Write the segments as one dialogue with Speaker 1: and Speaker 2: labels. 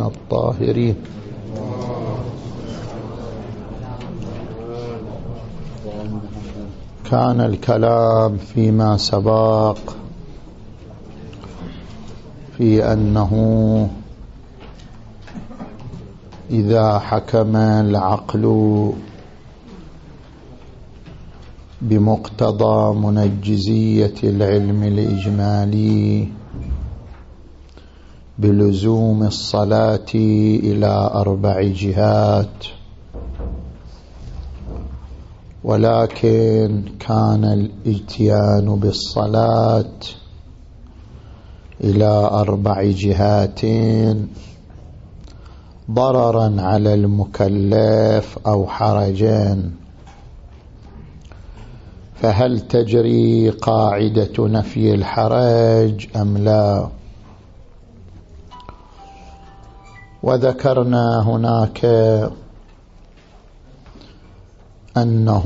Speaker 1: الطيبين الطاهرين. كان الكلام فيما سبق في أنه إذا حكم العقل بمقتضى منجزية العلم الإجمالي بلزوم الصلاة إلى أربع جهات. ولكن كان الإتيان بالصلاة إلى أربع جهات. ضررا على المكلف أو حرجا. فهل تجري قاعدة نفي الحرج أم لا؟ وذكرنا هناك أنه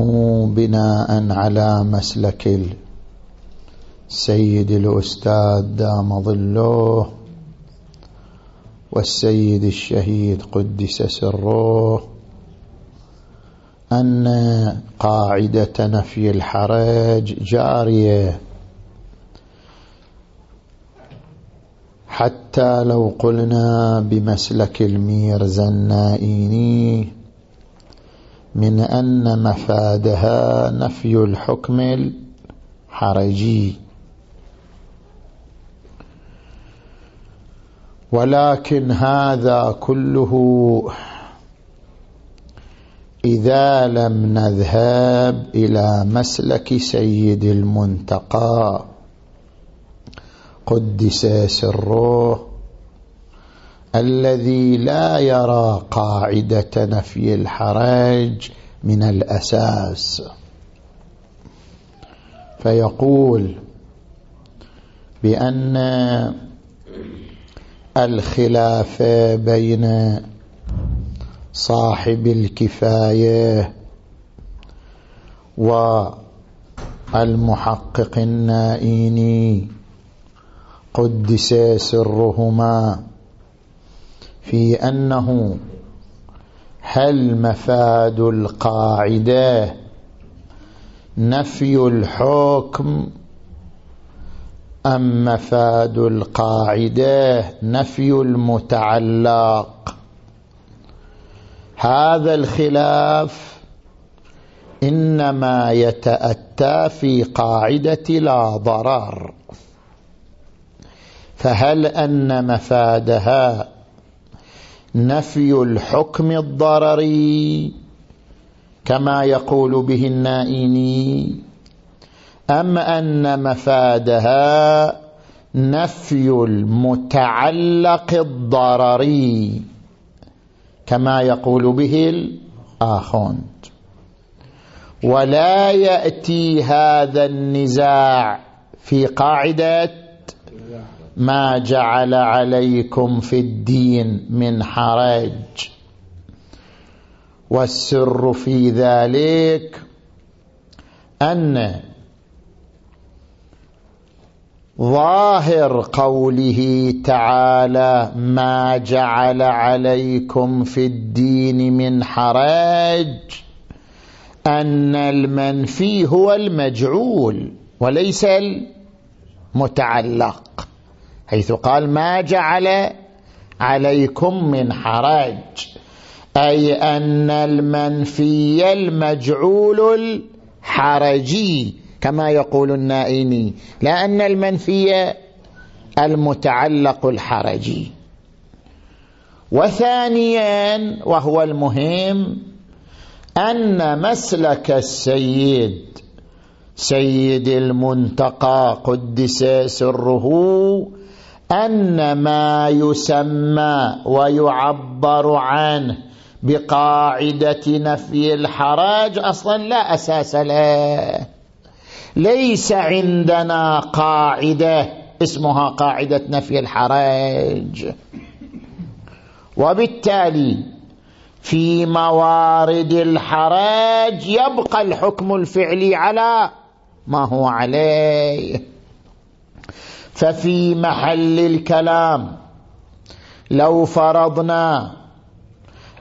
Speaker 1: بناء على مسلك السيد الأستاذ دام ظله والسيد الشهيد قدس سره أن قاعدة نفي الحرج جارية حتى لو قلنا بمسلك الميرزا النائيني من أن مفادها نفي الحكم الحرجي. ولكن هذا كله إذا لم نذهب إلى مسلك سيد المنتقى. قدس سره الذي لا يرى قاعدة نفي الحرج من الأساس. فيقول بأن الخلاف بين صاحب الكفاية والمحقق النائيني قدس سرهما في أنه هل مفاد القاعدة نفي الحكم أم مفاد القاعدة نفي المتعلق؟ هذا الخلاف إنما يتأتى في قاعدة لا ضرر. فهل أن مفادها نفي الحكم الضرري كما يقول به النائيني أم أن مفادها نفي المتعلق الضرري كما يقول به الآخوند؟ ولا يأتي هذا النزاع في قاعدة ما جعل عليكم في الدين من حرج. والسر في ذلك أن ظاهر قوله تعالى ما جعل عليكم في الدين من حرج أن المنفي هو المجعول وليس المتعلق. حيث قال ما جعل عليكم من حرج أي أن المنفي المجعول الحرجي كما يقول النائمي لأن المنفي المتعلق الحرجي. وثانيا وهو المهم أن مسلك السيد سيد المنتقى قدس سره أن ما يسمى ويعبر عنه بقاعدة نفي الحرج أصلا لا أساس له. ليس عندنا قاعدة اسمها قاعدة نفي الحرج وبالتالي في موارد الحرج يبقى الحكم الفعلي على ما هو عليه. ففي محل الكلام لو فرضنا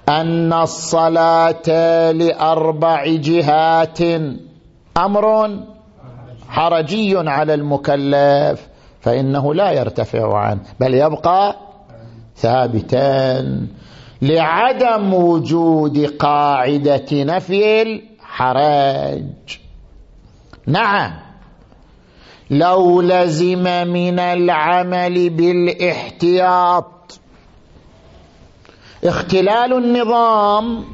Speaker 1: أن الصلاة لأربع جهات أمر حرجي على المكلف فإنه لا يرتفع عنه بل يبقى ثابتا لعدم وجود قاعدة نفي الحرج. نعم. لو لزم من العمل بالاحتياط. اختلال النظام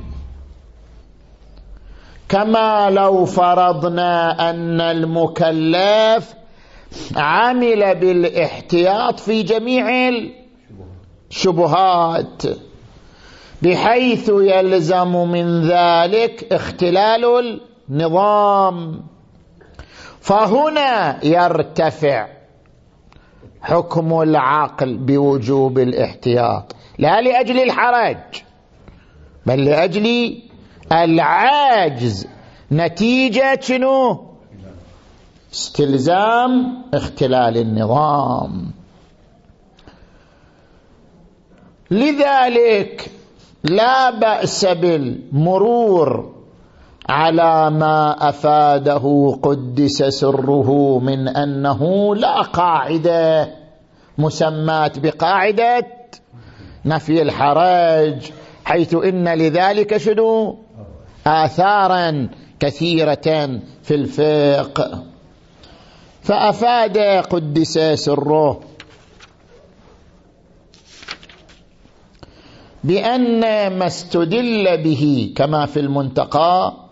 Speaker 1: كما لو فرضنا أن المكلف عمل بالاحتياط في جميع الشبهات بحيث يلزم من ذلك اختلال النظام. فهنا يرتفع حكم العقل بوجوب الاحتياط لا لأجل الحرج بل لأجل العاجز. نتيجة شنو؟ استلزام اختلال النظام. لذلك لا بأس بالمرور على ما أفاده قدس سره من أنه لا قاعدة مسمات بقاعدة نفي الحرج حيث إن لذلك شنو؟ آثارا كثيرة في الفقه. فأفاد قدس سره بأن ما استدل به كما في المنتقى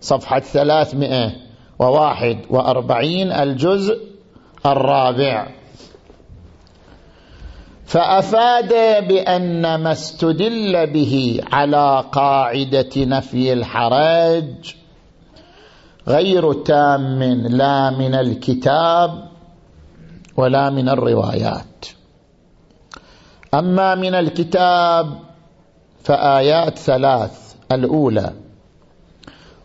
Speaker 1: صفحة ثلاثمائة وواحد وأربعين الجزء الرابع. فأفاد بأن ما استدل به على قاعدة نفي الحرج غير تام لا من الكتاب ولا من الروايات. أما من الكتاب فآيات ثلاث. الأولى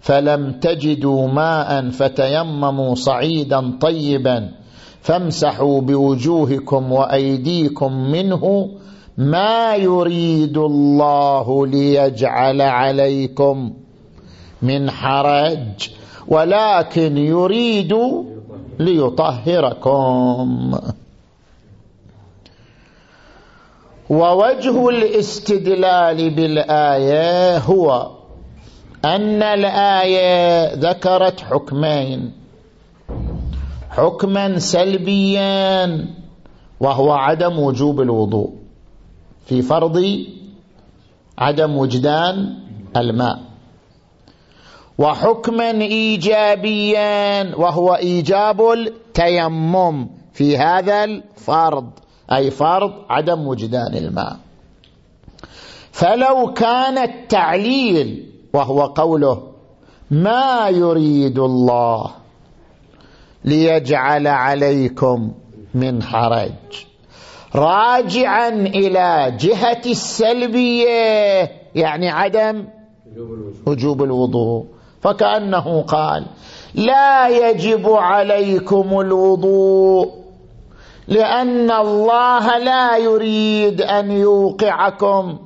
Speaker 1: فلم تجدوا ماء فتيمموا صعيدا طيبا فامسحوا بوجوهكم وأيديكم منه ما يريد الله ليجعل عليكم من حرج ولكن يريد ليطهركم. ووجه الاستدلال بالآية هو أن الآية ذكرت حكمين. حكما سلبيا وهو عدم وجوب الوضوء. في فرض عدم وجدان الماء. وحكما إيجابيا وهو إيجاب التيمم في هذا الفرض أي فرض عدم وجدان الماء. فلو كان التعليل وهو قوله ما يريد الله ليجعل عليكم من حرج. راجعا إلى جهة السلبية يعني عدم وجوب الوضوء. فكأنه قال لا يجب عليكم الوضوء لأن الله لا يريد أن يوقعكم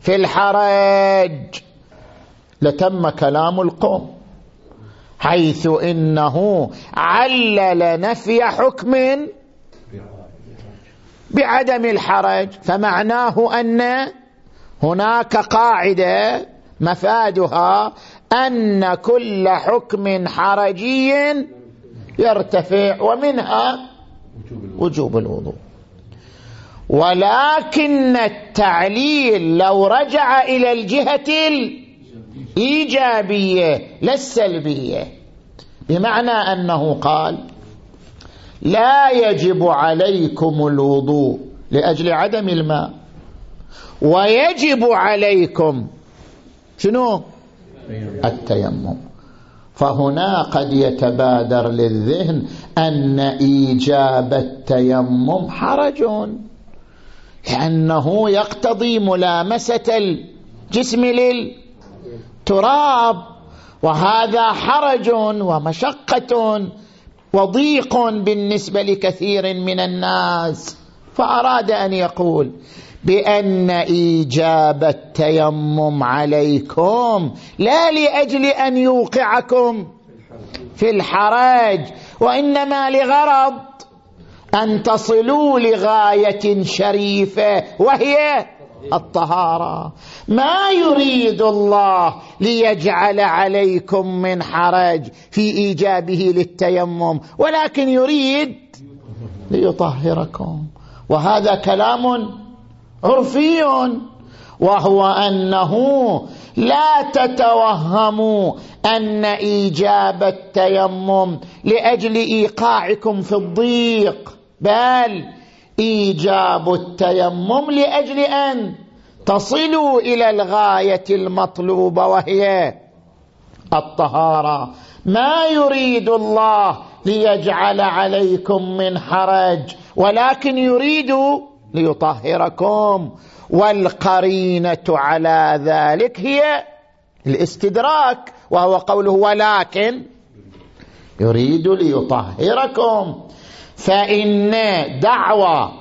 Speaker 1: في الحرج. لتم كلام القوم حيث إنه علل نفي حكم بعدم الحرج. فمعناه أن هناك قاعدة مفادها أن كل حكم حرجي يرتفع ومنها وجوب الوضوء. ولكن التعليل لو رجع إلى الجهة الإيجابية لا السلبية. بمعنى أنه قال لا يجب عليكم الوضوء لأجل عدم الماء ويجب عليكم شنو؟ التيمم. فهنا قد يتبادر للذهن أن إيجاب التيمم حرج لأنه يقتضي ملامسة الجسم للتراب وهذا حرج ومشقة وضيق بالنسبة لكثير من الناس. فأراد أن يقول بأن إيجاب التيمم عليكم لا لأجل أن يوقعكم في الحرج وإنما لغرض أن تصلوا لغاية شريفة وهي الطهارة. ما يريد الله ليجعل عليكم من حرج في إيجابه للتيمم ولكن يريد ليطهركم. وهذا كلام عرفي وهو أنه لا تتوهموا أن إيجاب التيمم لأجل إيقاعكم في الضيق بل إيجاب التيمم لأجل أن تصلوا إلى الغاية المطلوبة وهي الطهارة. ما يريد الله ليجعل عليكم من حرج ولكن يريد ليطهركم. والقرينة على ذلك هي الاستدراك وهو قوله ولكن يريد ليطهركم. فإن دعوى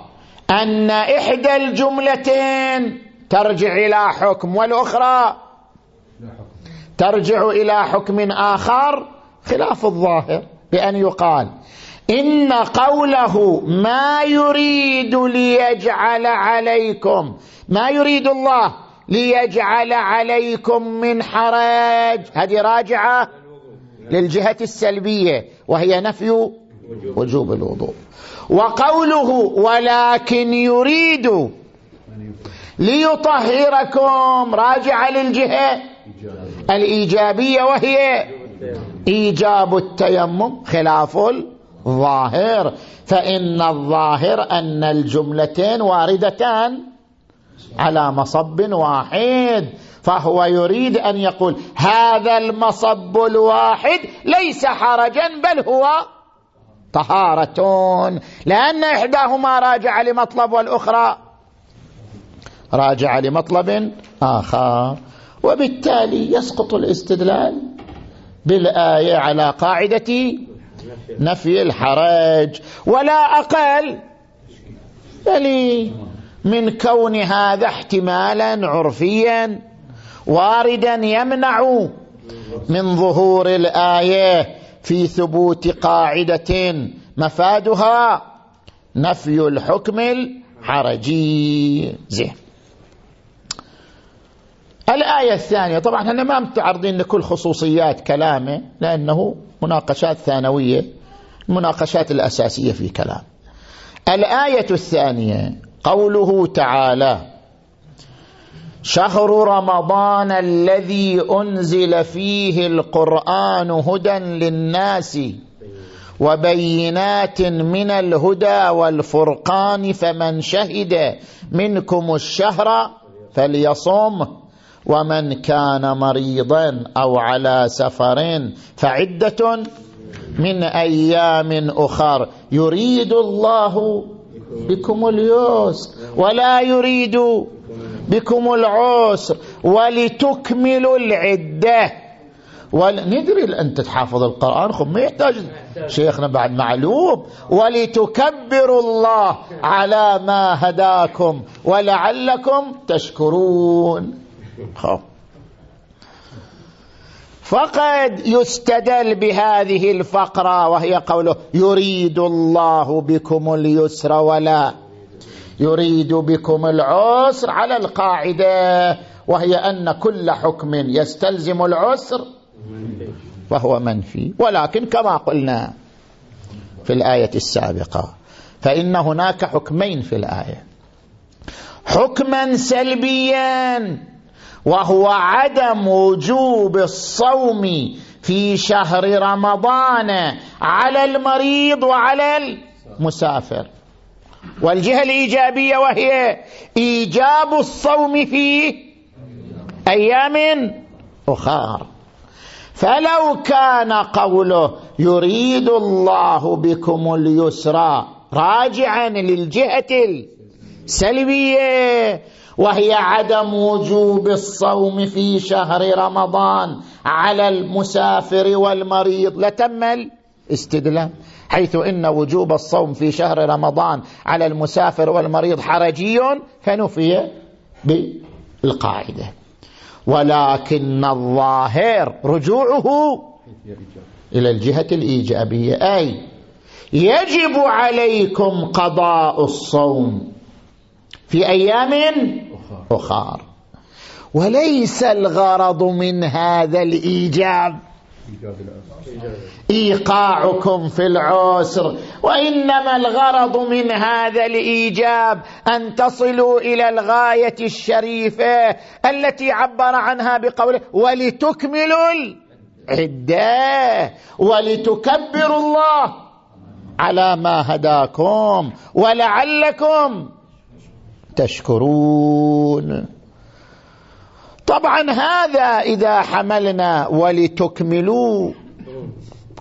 Speaker 1: أن إحدى الجملتين ترجع إلى حكم والأخرى ترجع إلى حكم آخر خلاف الظاهر بأن يقال. إن قوله ما يريد ليجعل عليكم ما يريد الله ليجعل عليكم من حرج هذه راجعة للجهة السلبية وهي نفي وجوب الوضوء. وقوله ولكن يريد ليطهركم راجع للجهة. الإيجابية وهي إيجاب التيمم خلاف الظاهر. فإن الظاهر أن الجملتين واردتان على مصب واحد. فهو يريد أن يقول هذا المصب الواحد ليس حرجا بل هو طهارة لأن إحداهما راجع لمطلب والأخرى راجع لمطلب آخر. وبالتالي يسقط الاستدلال بالآية على قاعدة نفي الحرج. ولا أقل بل من كون هذا احتمالا عرفيا واردا يمنع من ظهور الآية. في ثبوت قاعدة مفادها نفي الحكم الحرجي. زين. الآية الثانية طبعا إحنا ما متعرضين لكل خصوصيات كلامه لأنه مناقشات ثانوية المناقشات الأساسية في كلام. الآية الثانية قوله تعالى شهر رمضان الذي أنزل فيه القرآن هدى للناس وبينات من الهدى والفرقان فمن شهد منكم الشهر فليصم ومن كان مريضا أو على سفر فعدة من أيام أخر. يريد الله بكم اليسر ولا يريد بكم العسر ولتكملوا العدة. ندري أنت تحافظ القرآن خب ما يحتاج شيخنا بعد معلوم. ولتكبروا الله على ما هداكم ولعلكم تشكرون. خب. فقد يستدل بهذه الفقرة وهي قوله يريد الله بكم اليسر ولا يريد بكم العسر على القاعدة وهي أن كل حكم يستلزم العسر وهو منفي. ولكن كما قلنا في الآية السابقة فإن هناك حكمين في الآية. حكما سلبيا وهو عدم وجوب الصوم في شهر رمضان على المريض وعلى المسافر. والجهة الإيجابية وهي إيجاب الصوم في أيام أخر. فلو كان قوله يريد الله بكم اليسرى راجعا للجهة السلبية وهي عدم وجوب الصوم في شهر رمضان على المسافر والمريض لتم الاستدلال. حيث إن وجوب الصوم في شهر رمضان على المسافر والمريض حرجي فنفي بالقاعدة. ولكن الظاهر رجوعه إلى الجهة الإيجابية. أي يجب عليكم قضاء الصوم في أيام أخر وليس الغرض من هذا الإيجاب. إيقاعكم في العسر وإنما الغرض من هذا الإيجاب أن تصلوا إلى الغاية الشريفة التي عبر عنها بقوله ولتكملوا العدة ولتكبروا الله على ما هداكم ولعلكم تشكرون. طبعا هذا إذا حملنا ولتكملوا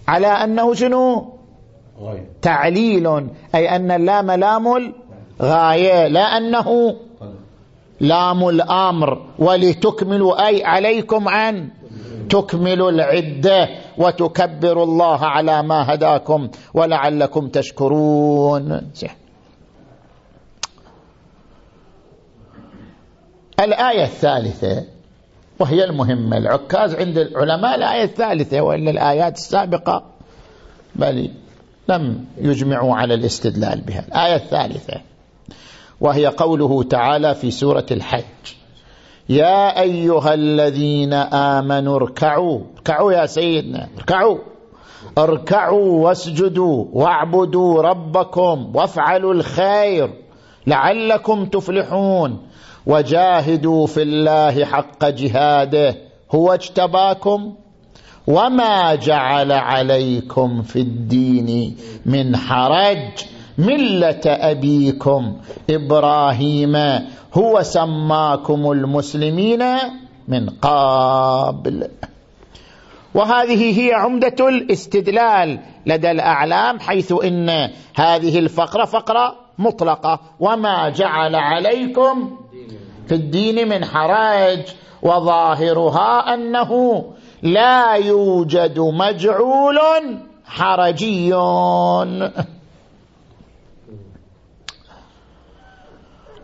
Speaker 1: على أنه شنو؟ تعليل أي أن اللام لام الغاية لا أنه لام الأمر. ولتكملوا أي عليكم أن تكملوا العدة وتكبروا الله على ما هداكم ولعلكم تشكرون. الآية الثالثة. وهي المهمة. العكاز عند العلماء الآية الثالثة وإلا الآيات السابقة بل لم يجمعوا على الاستدلال بها. الآية الثالثة وهي قوله تعالى في سورة الحج يا أيها الذين آمنوا اركعوا. اركعوا يا سيدنا اركعوا. اركعوا واسجدوا واعبدوا ربكم وافعلوا الخير لعلكم تفلحون. وجاهدوا في الله حق جهاده. هو اجتباكم وما جعل عليكم في الدين من حرج. ملة أبيكم إبراهيم. هو سماكم المسلمين من قبل. وهذه هي عمدة الاستدلال لدى الأعلام حيث إن هذه الفقرة فقرة مطلقة. وما جعل عليكم في الدين من حرج وظاهرها أنه لا يوجد مجعول حرجي.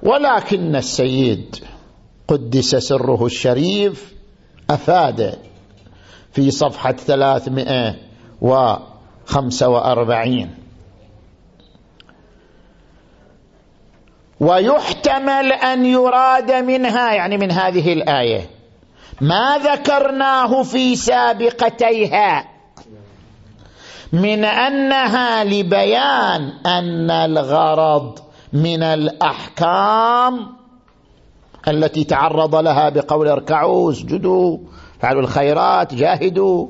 Speaker 1: ولكن السيد قدس سره الشريف أفاد في صفحة 345 ويحتمل أن يراد منها يعني من هذه الآية ما ذكرناه في سابقتيها من أنها لبيان أن الغرض من الأحكام التي تعرض لها بقول اركعوا اسجدوا فعلوا الخيرات جاهدوا.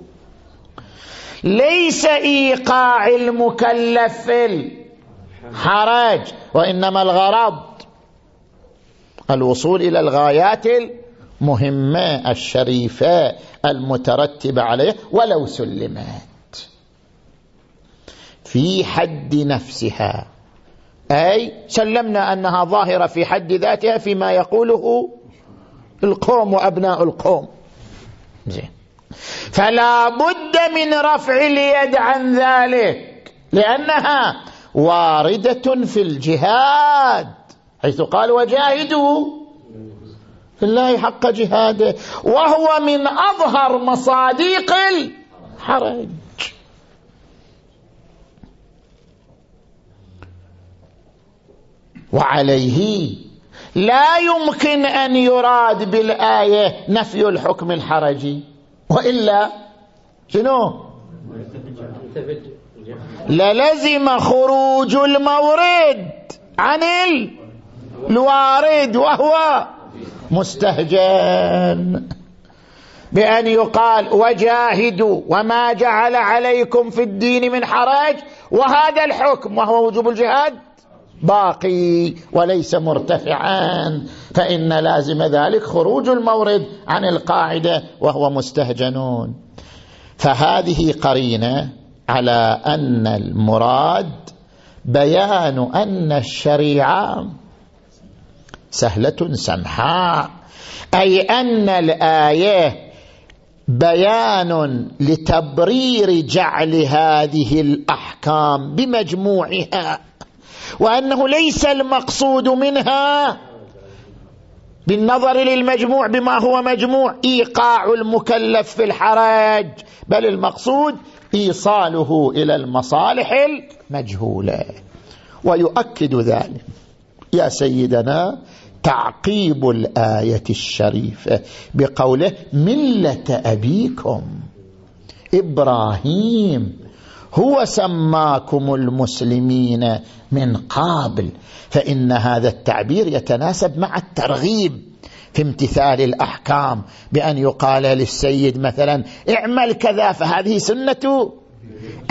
Speaker 1: ليس إيقاع المكلف حرج وإنما الغرض الوصول إلى الغايات المهمة الشريفة المترتبة عليه ولو سلمت. في حد نفسها أي سلمنا أنها ظاهرة في حد ذاتها فيما يقوله القوم وأبناء القوم. زين. فلا بد من رفع اليد عن ذلك لأنها واردة في الجهاد حيث قال وجاهدوا. في الله حق جهاده. وهو من أظهر مصاديق الحرج. وعليه لا يمكن أن يراد بالآية نفي الحكم الحرجي. وإلا شنو؟ للزم خروج المورد عن الوارد وهو مستهجن. بأن يقال وجاهدوا وما جعل عليكم في الدين من حرج وهذا الحكم وهو وجوب الجهاد باقي وليس مرتفعا. فإن لازم ذلك خروج المورد عن القاعدة وهو مستهجنون. فهذه قرينة على أن المراد بيان أن الشريعة سهلة سمحاء. أي أن الآية بيان لتبرير جعل هذه الأحكام بمجموعها وأنه ليس المقصود منها بالنظر للمجموع بما هو مجموع إيقاع المكلف في الحرج بل المقصود إيصاله إلى المصالح المجهولة. ويؤكد ذلك. يا سيدنا تعقيب الآية الشريفة بقوله ملة أبيكم. إبراهيم هو سماكم المسلمين من قابل فإن هذا التعبير يتناسب مع الترغيب. في امتثال الأحكام بأن يقال للسيد مثلا اعمل كذا فهذه سنة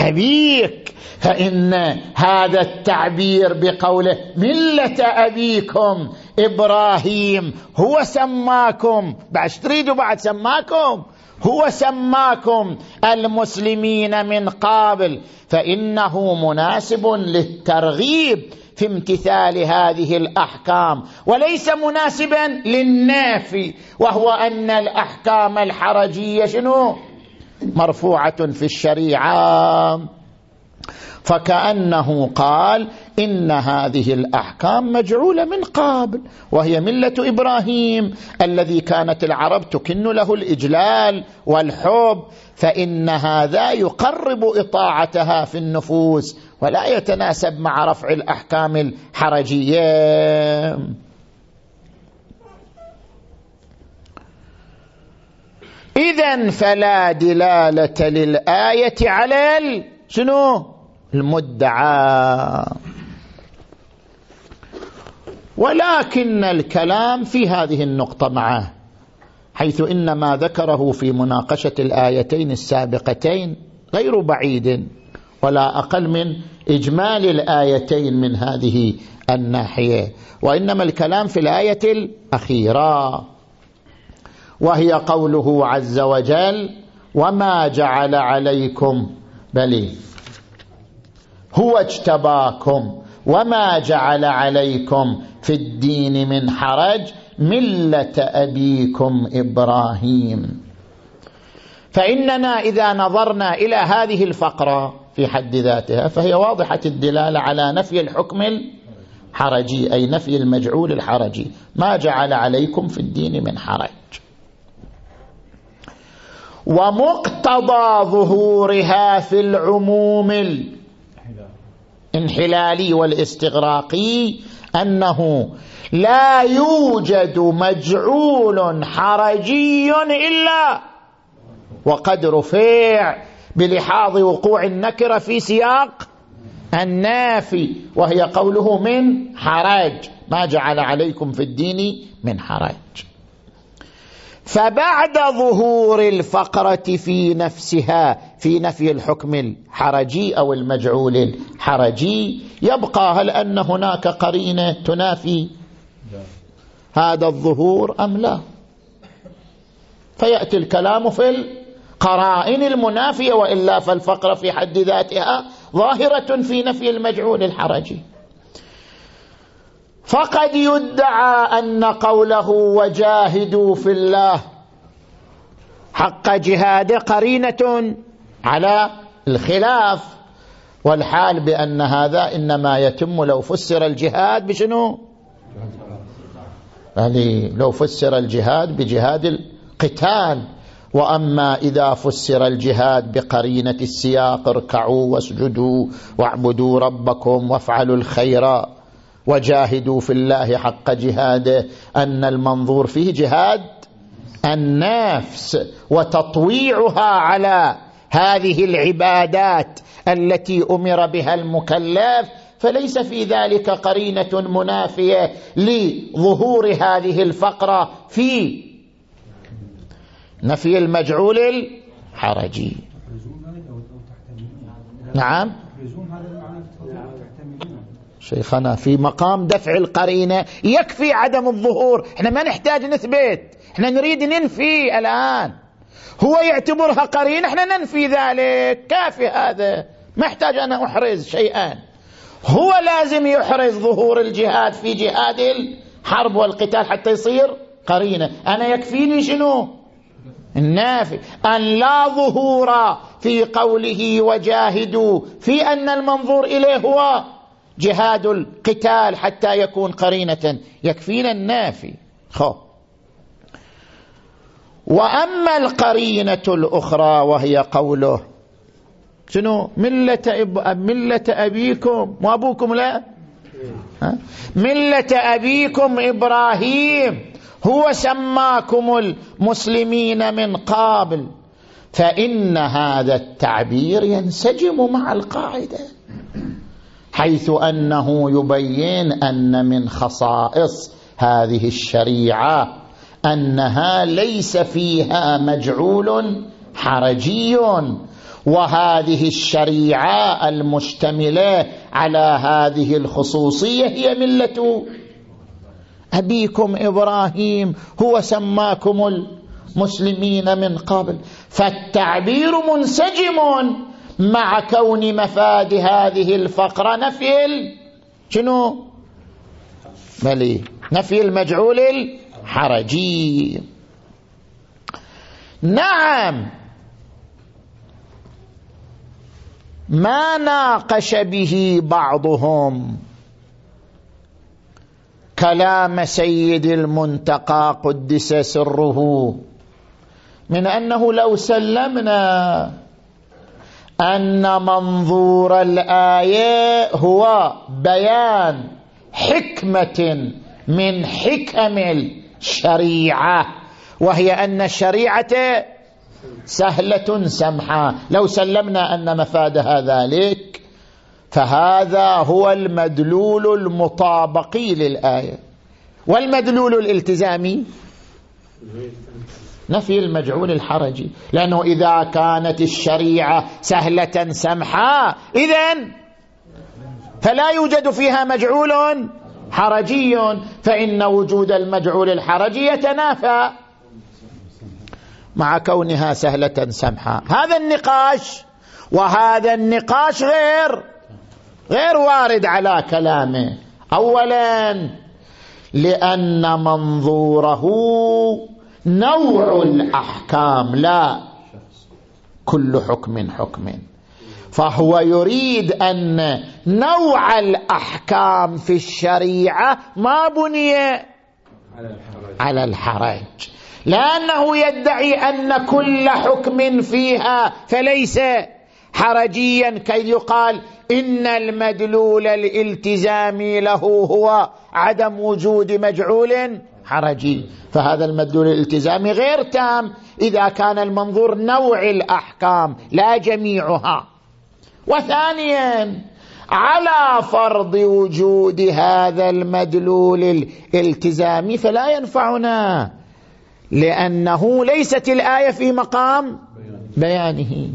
Speaker 1: أبيك. فإن هذا التعبير بقوله ملة أبيكم إبراهيم هو سماكم. بعد تريدوا بعد سماكم؟ هو سماكم المسلمين من قابل فإنه مناسب للترغيب. في امتثال هذه الأحكام وليس مناسبا للنافي وهو أن الأحكام الحرجية شنو؟ مرفوعة في الشريعة. فكأنه قال إن هذه الأحكام مجعولة من قبل وهي ملة إبراهيم الذي كانت العرب تكن له الإجلال والحب فإن هذا يقرب إطاعتها في النفوس. ولا يتناسب مع رفع الأحكام الحرجية. إذا فلا دلالة للآية على شنو؟ المدعى. ولكن الكلام في هذه النقطة معه حيث إن ما ذكره في مناقشة الآيتين السابقتين غير بعيد. ولا أقل من إجمال الآيتين من هذه الناحية. وإنما الكلام في الآية الأخيرة. وهي قوله عز وجل وما جعل عليكم بل هو اجتباكم. وما جعل عليكم في الدين من حرج ملة أبيكم إبراهيم. فإننا إذا نظرنا إلى هذه الفقرة في حد ذاتها فهي واضحة الدلالة على نفي الحكم الحرجي أي نفي المجعول الحرجي. ما جعل عليكم في الدين من حرج. ومقتضى ظهورها في العموم الانحلالي والاستغراقي أنه لا يوجد مجعول حرجي إلا وقد رفع بلحاظ وقوع النكرة في سياق النافي وهي قوله من حرج ما جعل عليكم في الدين من حرج فبعد ظهور الفقرة في نفسها في نفي الحكم الحرجي أو المجعول الحرجي يبقى هل أن هناك قرينة تنافي هذا الظهور أم لا؟ فيأتي الكلام في القرائن المنافية وإلا فالفقرة في حد ذاتها ظاهرة في نفي المجعول الحرجي فقد يدعى أن قوله وجاهدوا في الله حق جهاد قرينة على الخلاف والحال بأن هذا إنما يتم لو فسر الجهاد بشنو؟ يعني لو فسر الجهاد بجهاد القتال. وأما إذا فسر الجهاد بقرينة السياق اركعوا واسجدوا واعبدوا ربكم وافعلوا الخير وجاهدوا في الله حق جهاده أن المنظور فيه جهاد النفس وتطويعها على هذه العبادات التي أمر بها المكلف فليس في ذلك قرينة منافية لظهور هذه الفقرة في نفي المجعول الحرجي. نعم. شيخنا في مقام دفع القرينة يكفي عدم الظهور. إحنا ما نحتاج نثبت. إحنا نريد ننفي الآن. هو يعتبرها قرينة إحنا ننفي ذلك. كافي هذا. ما أحتاج أنا أحرز شيئا. هو لازم يحرز ظهور الجهاد في جهاد الحرب والقتال حتى يصير قرينة. أنا يكفيني شنو؟ النافي. أن لا ظهور في قوله وجاهدوا في أن المنظور إليه هو جهاد القتال حتى يكون قرينة. يكفينا النافي. خو وأما القرينة الأخرى وهي قوله شنو؟ ملة, أب... ملة أبيكم وأبوكم لا؟ ملة أبيكم إبراهيم. هو سماكم المسلمين من قابل. فإن هذا التعبير ينسجم مع القاعدة حيث أنه يبين أن من خصائص هذه الشريعة أنها ليس فيها مجعول حرجي وهذه الشريعة المشتملة على هذه الخصوصية هي ملة أبيكم إبراهيم هو سماكم المسلمين من قبل. فالتعبير منسجم مع كون مفاد هذه الفقرة. نفي شنو؟ ملي. نفي المجعول الحرجي. نعم. ما ناقش به بعضهم. كلام سيد المنتقى قدس سره. من أنه لو سلمنا أن منظور الآية هو بيان حكمة من حكم الشريعة وهي أن الشريعة سهلة سمحه لو سلمنا أن مفادها ذلك فهذا هو المدلول المطابقي للآية. والمدلول الالتزامي؟ نفي المجعول الحرجي. لأنه إذا كانت الشريعة سهلة سمحة إذن فلا يوجد فيها مجعول حرجي. فإن وجود المجعول الحرجي يتنافى مع كونها سهلة سمحة هذا النقاش وهذا النقاش غير غير وارد على كلامه. أولا لأن منظوره نوع الأحكام لا. كل حكم حكم. فهو يريد أن نوع الأحكام في الشريعة ما بني على الحرج. لأنه يدعي أن كل حكم فيها فليس حرجيا كي يقال إن المدلول الالتزامي له هو عدم وجود مجعول حرجي. فهذا المدلول الالتزامي غير تام إذا كان المنظور نوع الأحكام لا جميعها. وثانيا على فرض وجود هذا المدلول الالتزامي فلا ينفعنا لأنه ليست الآية في مقام بيانه.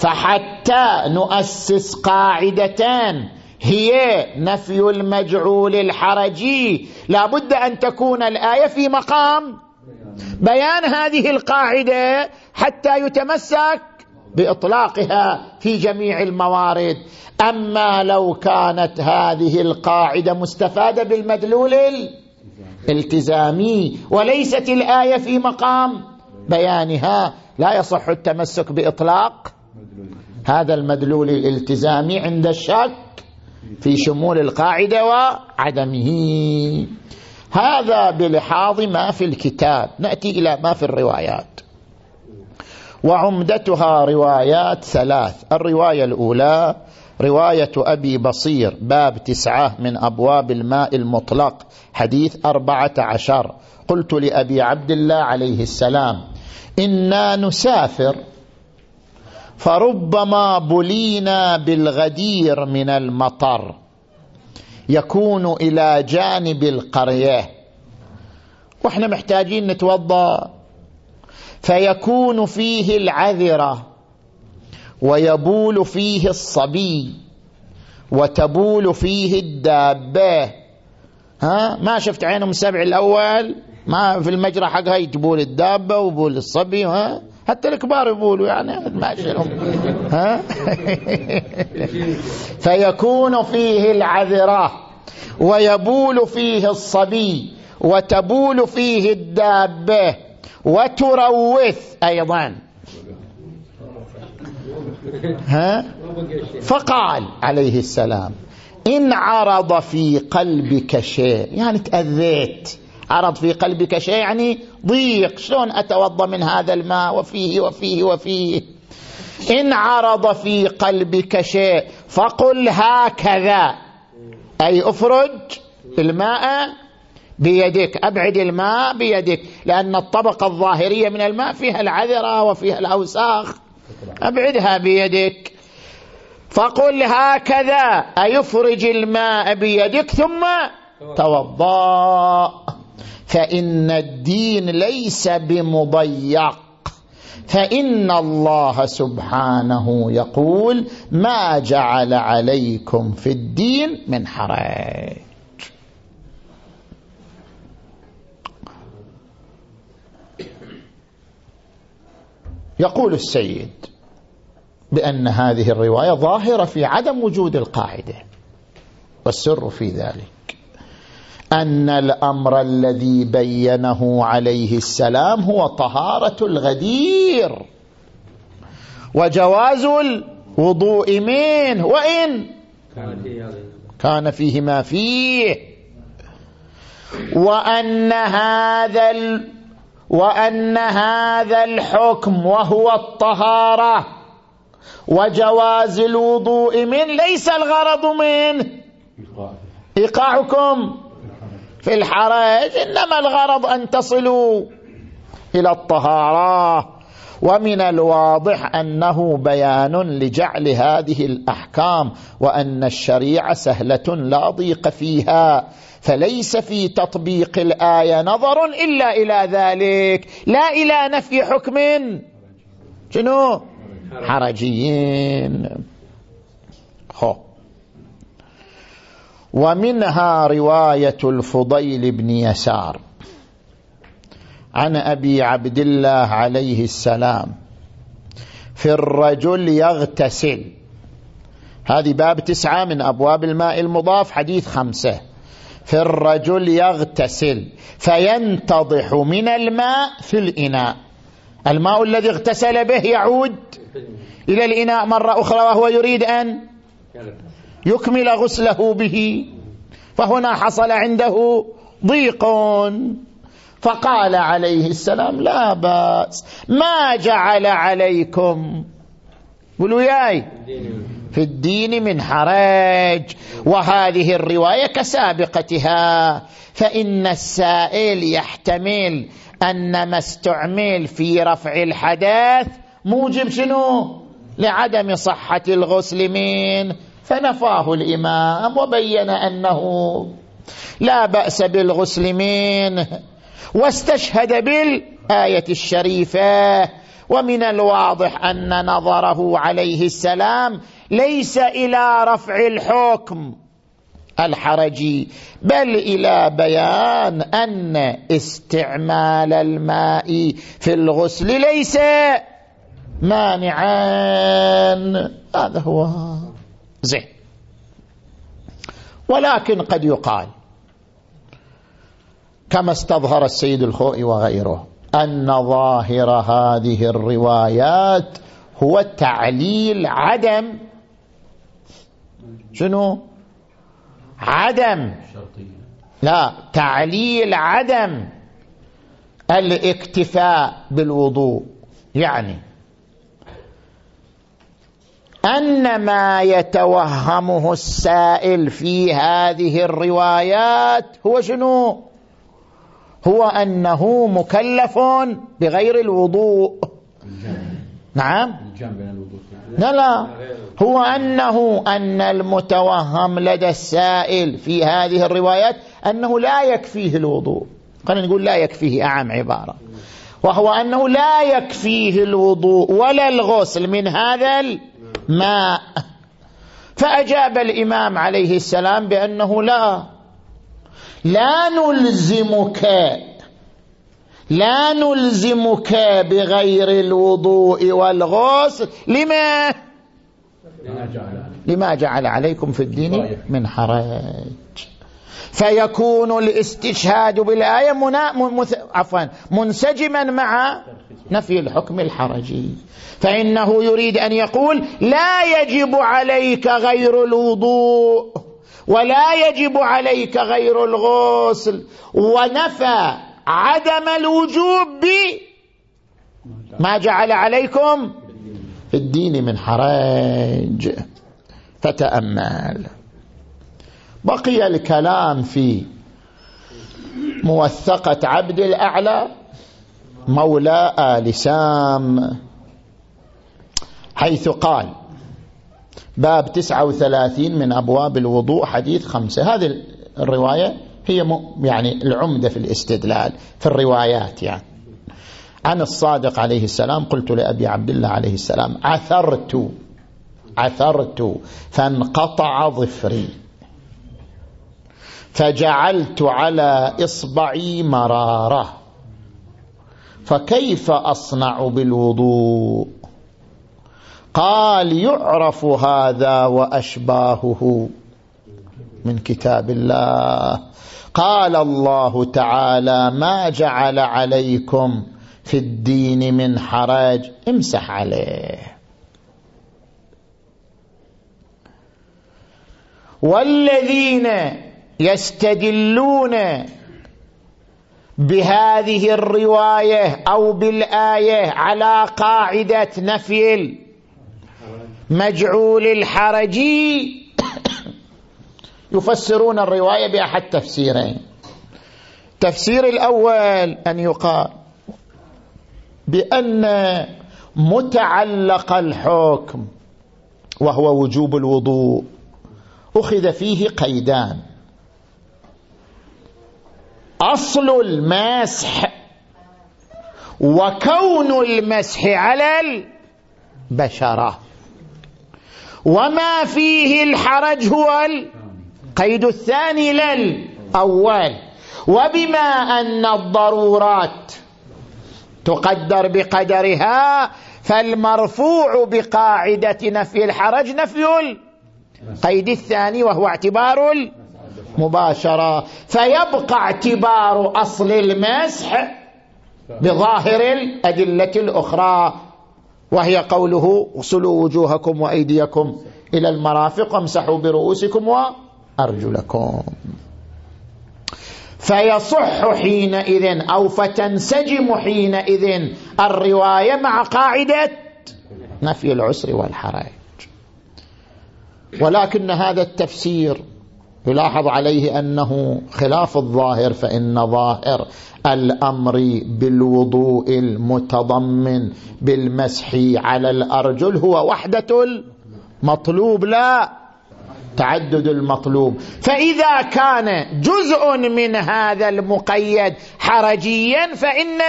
Speaker 1: فحتى نؤسس قاعدتان. هي نفي المجعول الحرجي. لا بد أن تكون الآية في مقام بيان هذه القاعدة حتى يتمسك بإطلاقها في جميع الموارد. أما لو كانت هذه القاعدة مستفادة بالمدلول الالتزامي وليست الآية في مقام بيانها لا يصح التمسك بإطلاق هذا المدلول الالتزامي عند الشك في شمول القاعدة وعدمه. هذا بلحاظ ما في الكتاب. نأتي إلى ما في الروايات. وعمدتها روايات ثلاث. الرواية الأولى رواية أبي بصير باب تسعة من أبواب الماء المطلق حديث أربعة عشر. قلت لأبي عبد الله عليه السلام إنا نسافر فربما بلينا بالغدير من المطر. يكون إلى جانب القرية. وإحنا محتاجين نتوضأ. فيكون فيه العذرة. ويبول فيه الصبي. وتبول فيه الدابة. ها؟ ما شفت عينهم السبع الأول؟ ما في المجرى حقها يجبول الدابة وبول الصبي ها؟ حتى الكبار يبولوا يعني ماشي لهم ها؟ فيكون فيه العذرة ويبول فيه الصبي وتبول فيه الدابة وتروث أيضا. ها؟ فقال عليه السلام إن عرض في قلبك شيء يعني تأذيت. عرض في قلبك شيء يعني ضيق. شلون أتوضى من هذا الماء؟ وفيه وفيه وفيه. إن عرض في قلبك شيء فقل هكذا. أي أفرج الماء بيدك. أبعد الماء بيدك. لأن الطبقة الظاهرية من الماء فيها العذرة وفيها الأوساخ. أبعدها بيدك. فقل هكذا. أيفرج الماء بيدك ثم توضأ. فإن الدين ليس بمضيق. فإن الله سبحانه يقول ما جعل عليكم في الدين من حرج. يقول السيد بأن هذه الرواية ظاهرة في عدم وجود القاعدة والسر في ذلك. أن الأمر الذي بينه عليه السلام هو طهارة الغدير وجواز الوضوء منه. وإن كان فيه ما فيه. وأن هذا وأن هذا الحكم وهو الطهارة وجواز الوضوء من ليس الغرض منه. إيقاعكم. في الحرج إنما الغرض أن تصلوا إلى الطهارة. ومن الواضح أنه بيان لجعل هذه الأحكام وأن الشريعة سهلة لا ضيق فيها. فليس في تطبيق الآية نظر إلا إلى ذلك. لا إلى نفي حكم. شنو؟ حرجيين. خو ومنها رواية الفضيل بن يسار. عن أبي عبد الله عليه السلام. في الرجل يغتسل. هذه باب تسعة من أبواب الماء المضاف حديث خمسة. في الرجل يغتسل فينتضح من الماء في الإناء. الماء الذي اغتسل به يعود إلى الإناء مرة أخرى وهو يريد أن يكمل غسله به. فهنا حصل عنده ضيق. فقال عليه السلام لا بأس ما جعل عليكم؟ قولوا ياي في الدين من حرج وهذه الرواية كسابقتها فإن السائل يحتمل أن ما استعمل في رفع الحدث موجب شنو؟ لعدم صحة الغسل منه فنفاه الإمام وبين أنه لا بأس بالغسل منه واستشهد بالآية الشريفة ومن الواضح أن نظره عليه السلام ليس إلى رفع الحكم الحرجي بل إلى بيان أن استعمال الماء في الغسل ليس مانعا. هذا هو. زين. ولكن قد يقال كما استظهر السيد الخوئي وغيره أن ظاهر هذه الروايات هو تعليل عدم. شنو؟ عدم. لا تعليل عدم الاكتفاء بالوضوء. يعني أن ما يتوهمه السائل في هذه الروايات هو شنو؟ هو أنه مكلف بغير الوضوء. نعم؟ لا لا. هو أنه أن المتوهم لدى السائل في هذه الروايات أنه لا يكفيه الوضوء. خلينا نقول لا يكفيه أعم عبارة. وهو أنه لا يكفيه الوضوء ولا الغسل من هذا الماء فأجاب الإمام عليه السلام بأنه لا. لا نلزمك. لا نلزمك بغير الوضوء والغسل. لما؟ لما جعل عليكم. في الدين من حرج. فيكون الاستشهاد بالآية منا... عفوا منسجما مع نفي الحكم الحرجي. فإنه يريد أن يقول لا يجب عليك غير الوضوء ولا يجب عليك غير الغسل ونفى عدم الوجوب ما جعل عليكم في الدين من حرج. فتأمل. بقي الكلام في موثقة عبد الأعلى مولى آل سام حيث قال باب تسعة وثلاثين من أبواب الوضوء حديث خمسة. هذه الرواية هي يعني العمدة في الاستدلال في الروايات يعني. عن الصادق عليه السلام قلت لأبي عبد الله عليه السلام عثرت عثرت فانقطع ظفري. فجعلت على إصبعي مرارة. فكيف أصنع بالوضوء؟ قال يعرف هذا وأشباهه من كتاب الله. قال الله تعالى ما جعل عليكم في الدين من حرج امسح عليه. والذين يستدلون بهذه الرواية أو بالآية على قاعدة نفي مجعول الحرجي. يفسرون الرواية بأحد تفسيرين. تفسير الأول أن يقال بأن متعلق الحكم وهو وجوب الوضوء أخذ فيه قيدان. أصل المسح وكون المسح على البشرة. وما فيه الحرج هو القيد الثاني للأول. وبما أن الضرورات تقدر بقدرها فالمرفوع بقاعدة نفي الحرج نفي القيد الثاني وهو اعتبار المباشرة فيبقى اعتبار أصل المسح بظاهر الأدلة الأخرى وهي قوله اغسلوا وجوهكم وأيديكم إلى المرافق وامسحوا برؤوسكم وأرجلكم. فيصح حينئذ أو فتنسجم حينئذ الرواية مع قاعدة نفي العسر والحرج. ولكن هذا التفسير يلاحظ عليه أنه خلاف الظاهر فإن ظاهر الأمر بالوضوء المتضمن بالمسح على الأرجل هو وحدة المطلوب لا تعدد المطلوب. فإذا كان جزء من هذا المقيد حرجيا فإن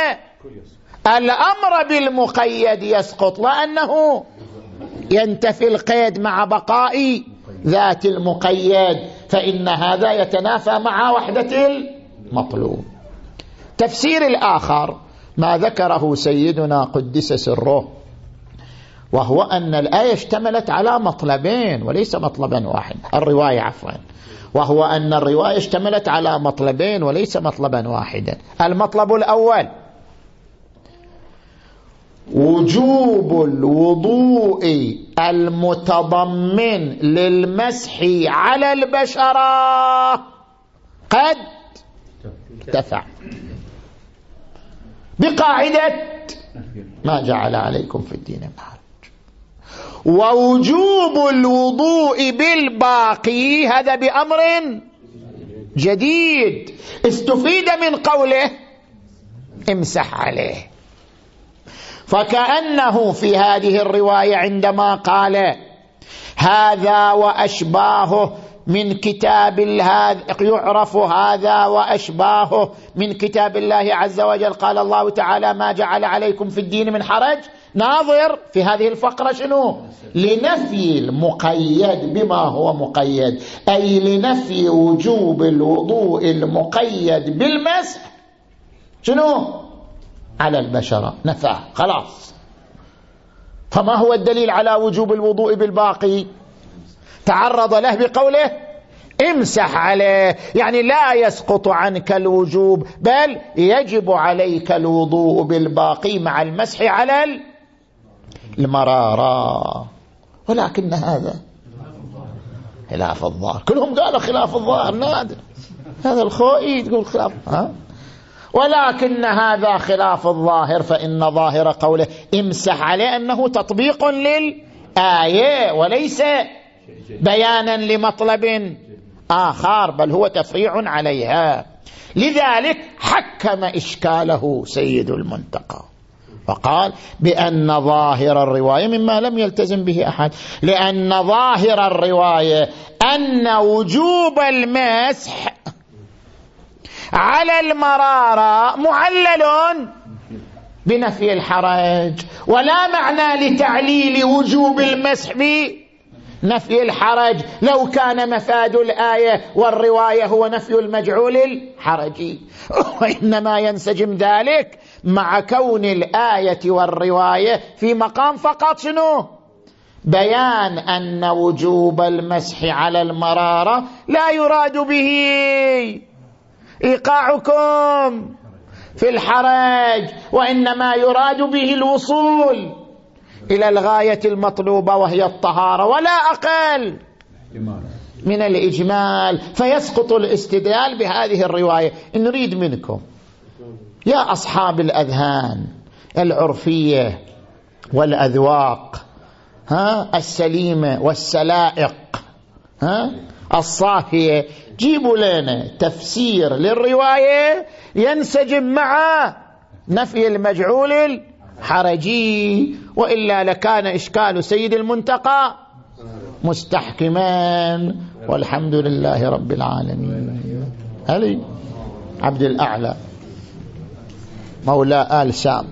Speaker 1: الأمر بالمقيد يسقط لأنه ينتفي القيد مع بقاء ذات المقيد. فإن هذا يتنافى مع وحدة المطلوب. تفسير الآخر ما ذكره سيدنا قدس سره وهو أن الآية اشتملت على مطلبين وليس مطلبا واحد. الرواية عفوا. وهو أن الرواية اشتملت على مطلبين وليس مطلبا واحدا. المطلب الأول وجوب الوضوء المتضمن للمسح على البشرة قد ارتفع. بقاعدة ما جعل عليكم في الدين من حرج. ووجوب الوضوء بالباقي هذا بأمر جديد. استفيد من قوله امسح عليه. فكأنه في هذه الرواية عندما قال هذا وأشباهه من كتاب هذا يعرف هذا وأشباهه من كتاب الله عز وجل. قال الله تعالى ما جعل عليكم في الدين من حرج. ناظر في هذه الفقرة شنو؟ لنفي المقيد بما هو مقيد أي لنفي وجوب الوضوء المقيد بالمسح. شنو؟ على البشرة نفاه خلاص. فما هو الدليل على وجوب الوضوء بالباقي؟ تعرض له بقوله امسح عليه. يعني لا يسقط عنك الوجوب بل يجب عليك الوضوء بالباقي مع المسح على المرارة. ولكن هذا خلاف الظاهر. كلهم قالوا خلاف الظاهر نادر. هذا الخوئي تقول خلاف ها؟ ولكن هذا خلاف الظاهر فإن ظاهر قوله امسح عليه أنه تطبيق للآية وليس بيانا لمطلب آخر بل هو تفريع عليها. لذلك حكم إشكاله سيد المنتقى. فقال بأن ظاهر الرواية مما لم يلتزم به أحد لأن ظاهر الرواية أن وجوب المسح على المرارة معلل بنفي الحرج. ولا معنى لتعليل وجوب المسح بنفي الحرج. لو كان مفاد الآية والرواية هو نفي المجعول الحرجي وإنما ينسجم ذلك مع كون الآية والرواية في مقام فقط شنو؟ بيان أن وجوب المسح على المرارة لا يراد به. إيقاعكم في الحرج وإنما يراد به الوصول إلى الغاية المطلوبة وهي الطهارة ولا أقل من الإجمال. فيسقط الاستدلال بهذه الرواية. نريد منكم يا أصحاب الأذهان العرفية والأذواق ها السليمة والسلائق ها الصافية. جيبوا لنا تفسير للرواية ينسجم مع نفي المجعول الحرجي وإلا لكان إشكال سيد المنتقى مستحكما والحمد لله رب العالمين. هلي عبد الأعلى؟ مولى آل سام